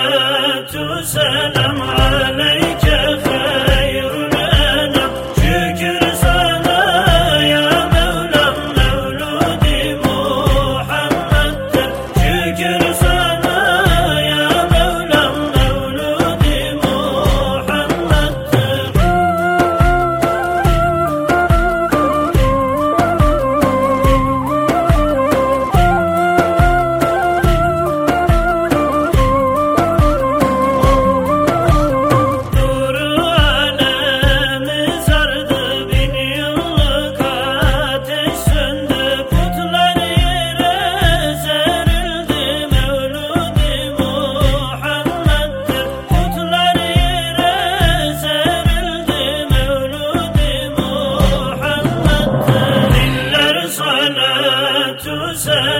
salatu selam aleyh Sen